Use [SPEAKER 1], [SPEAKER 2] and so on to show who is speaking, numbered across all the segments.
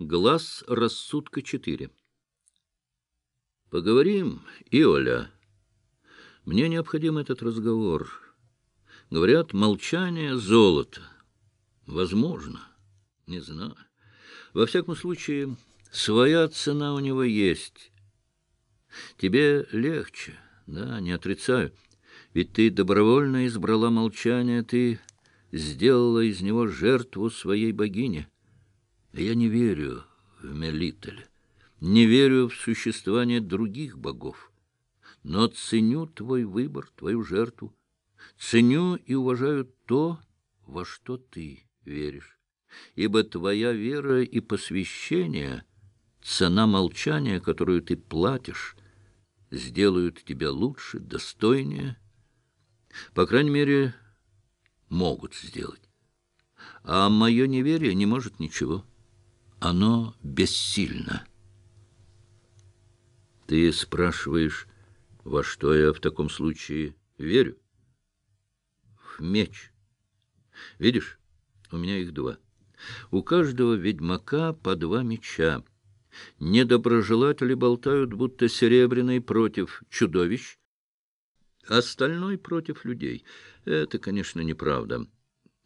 [SPEAKER 1] Глаз рассудка 4. Поговорим, Иоля. Мне необходим этот разговор. Говорят, молчание — золото. Возможно. Не знаю. Во всяком случае, своя цена у него есть. Тебе легче, да, не отрицаю. Ведь ты добровольно избрала молчание, ты сделала из него жертву своей богини. Я не верю в Мелитель, не верю в существование других богов, но ценю твой выбор, твою жертву, ценю и уважаю то, во что ты веришь, ибо твоя вера и посвящение, цена молчания, которую ты платишь, сделают тебя лучше, достойнее, по крайней мере, могут сделать. А мое неверие не может ничего оно бессильно. Ты спрашиваешь, во что я в таком случае верю? В меч. Видишь, у меня их два. У каждого ведьмака по два меча. Недоброжелатели болтают, будто серебряный против чудовищ, остальной против людей. Это, конечно, неправда.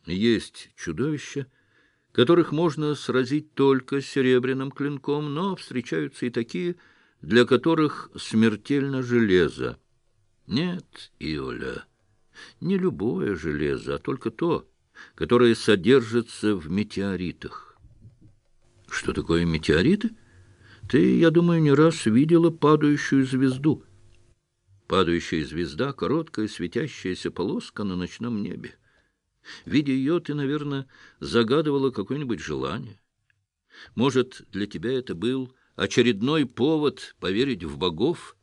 [SPEAKER 1] Есть чудовища, которых можно сразить только серебряным клинком, но встречаются и такие, для которых смертельно железо. Нет, Иоля, не любое железо, а только то, которое содержится в метеоритах. Что такое метеориты? Ты, я думаю, не раз видела падающую звезду. Падающая звезда — короткая светящаяся полоска на ночном небе. Видя ее, ты, наверное, загадывала какое-нибудь желание. Может, для тебя это был очередной повод поверить в богов?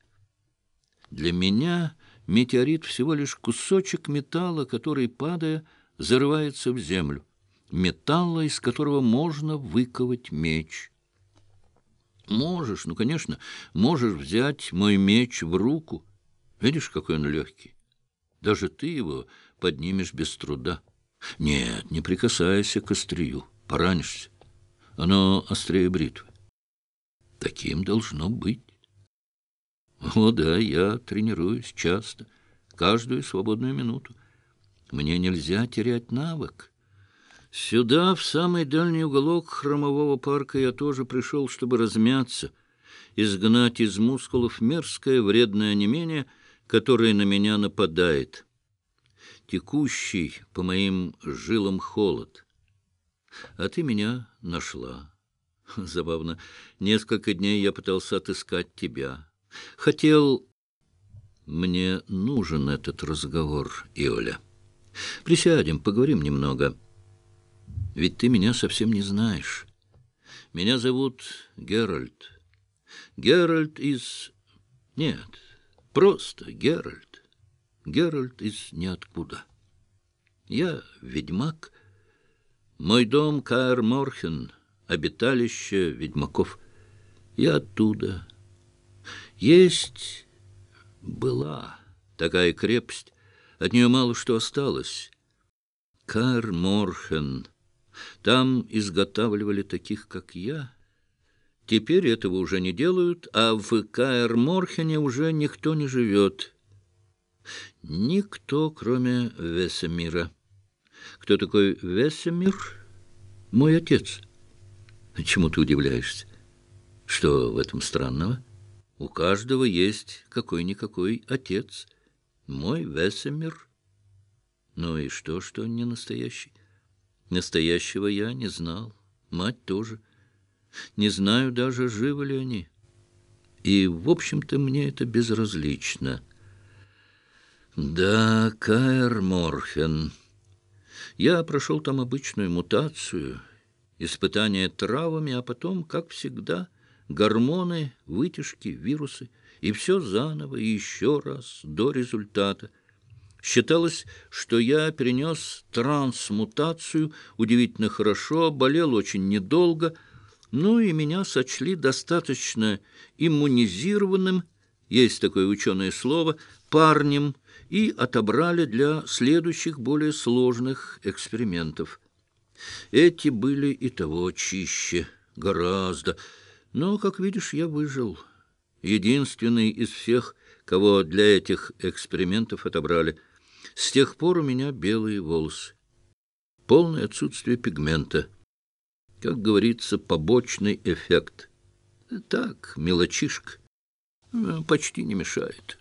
[SPEAKER 1] Для меня метеорит всего лишь кусочек металла, который, падая, зарывается в землю. Металла, из которого можно выковать меч. Можешь, ну, конечно, можешь взять мой меч в руку. Видишь, какой он легкий? Даже ты его поднимешь без труда. Нет, не прикасайся к острию, поранишься. Оно острее бритвы. Таким должно быть. О, да, я тренируюсь часто, каждую свободную минуту. Мне нельзя терять навык. Сюда, в самый дальний уголок хромового парка, я тоже пришел, чтобы размяться, изгнать из мускулов мерзкое вредное онемение, которое на меня нападает текущий по моим жилам холод. А ты меня нашла. Забавно. Несколько дней я пытался отыскать тебя. Хотел... Мне нужен этот разговор, Иоля. Присядем, поговорим немного. Ведь ты меня совсем не знаешь. Меня зовут Геральт. Геральт из... Нет, просто Геральт. Геральт из ниоткуда. Я ведьмак. Мой дом Каэр Морхен, обиталище ведьмаков. Я оттуда. Есть была такая крепость, от нее мало что осталось. Каэр Морхен. Там изготавливали таких, как я. Теперь этого уже не делают, а в Каэр Морхене уже никто не живет. Никто, кроме Весемира. Кто такой Весемир? Мой отец. Чему ты удивляешься? Что в этом странного? У каждого есть какой-никакой отец. Мой Весемир. Ну и что, что он не настоящий? Настоящего я не знал. Мать тоже. Не знаю даже, живы ли они. И, в общем-то, мне это безразлично. Да, Каэр Морхен. Я прошел там обычную мутацию, испытание травами, а потом, как всегда, гормоны, вытяжки, вирусы, и все заново, и еще раз, до результата. Считалось, что я перенес трансмутацию удивительно хорошо, болел очень недолго, ну и меня сочли достаточно иммунизированным, есть такое ученое слово, парнем, и отобрали для следующих более сложных экспериментов. Эти были и того чище, Гораздо. Но, как видишь, я выжил. Единственный из всех, кого для этих экспериментов отобрали. С тех пор у меня белые волосы. Полное отсутствие пигмента. Как говорится, побочный эффект. Так, мелочишка. Почти не мешает.